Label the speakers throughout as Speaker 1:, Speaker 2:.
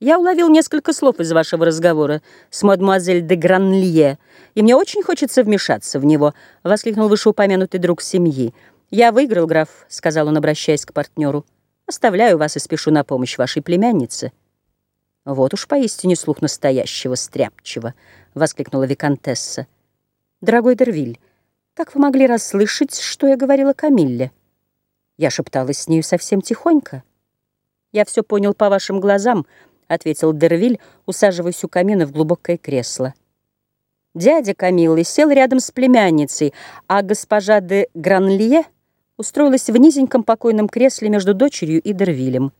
Speaker 1: Я уловил несколько слов из вашего разговора с мадемуазель де Гранлье, и мне очень хочется вмешаться в него», — воскликнул вышеупомянутый друг семьи. «Я выиграл, граф», — сказал он, обращаясь к партнеру. «Оставляю вас и спешу на помощь вашей племяннице». «Вот уж поистине слух настоящего стряпчего», — воскликнула виконтесса. «Дорогой Дервиль, как вы могли расслышать, что я говорила Камилле?» Я шепталась с нею совсем тихонько. «Я все понял по вашим глазам», —— ответил Дервиль, усаживаясь у камина в глубокое кресло. Дядя Камиллы сел рядом с племянницей, а госпожа де Гранлие устроилась в низеньком покойном кресле между дочерью и Дервилем.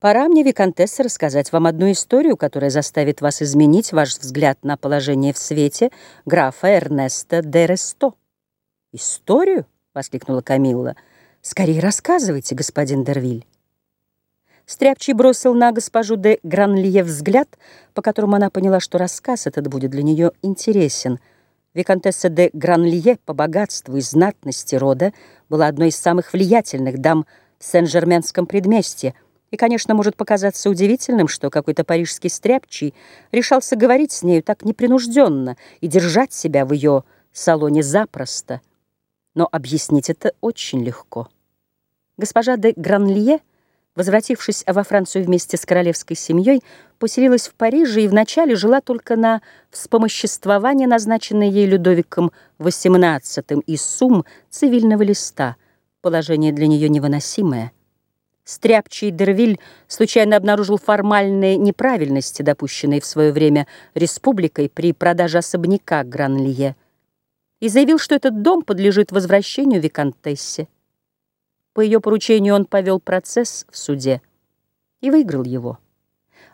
Speaker 1: «Пора мне, Викантесса, рассказать вам одну историю, которая заставит вас изменить ваш взгляд на положение в свете графа Эрнеста де Ресто». «Историю?» — воскликнула Камилла. «Скорее рассказывайте, господин Дервиль». Стряпчий бросил на госпожу де Гранлие взгляд, по которому она поняла, что рассказ этот будет для нее интересен. Викантесса де Гранлие по богатству и знатности рода была одной из самых влиятельных дам в Сен-Жерменском предместье, и, конечно, может показаться удивительным, что какой-то парижский стряпчий решался говорить с нею так непринужденно и держать себя в ее салоне запросто. Но объяснить это очень легко. Госпожа де Гранлие — Возвратившись во Францию вместе с королевской семьей, поселилась в Париже и вначале жила только на вспомоществование, назначенное ей Людовиком XVIII из сумм цивильного листа, положение для нее невыносимое. Стряпчий Дервиль случайно обнаружил формальные неправильности, допущенные в свое время республикой при продаже особняка Гранлие, и заявил, что этот дом подлежит возвращению Викантессе. По ее поручению он повел процесс в суде и выиграл его.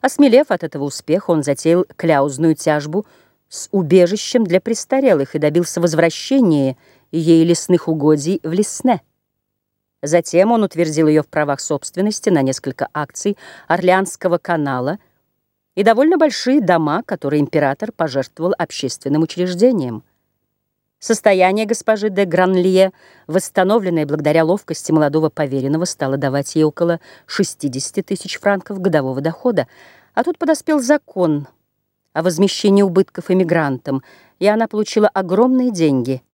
Speaker 1: Осмелев от этого успеха, он затеял кляузную тяжбу с убежищем для престарелых и добился возвращения ей лесных угодий в Лесне. Затем он утвердил ее в правах собственности на несколько акций Орлеанского канала и довольно большие дома, которые император пожертвовал общественным учреждениям. Состояние госпожи де Гранлие, восстановленное благодаря ловкости молодого поверенного, стало давать ей около 60 тысяч франков годового дохода. А тут подоспел закон о возмещении убытков эмигрантам, и она получила огромные деньги –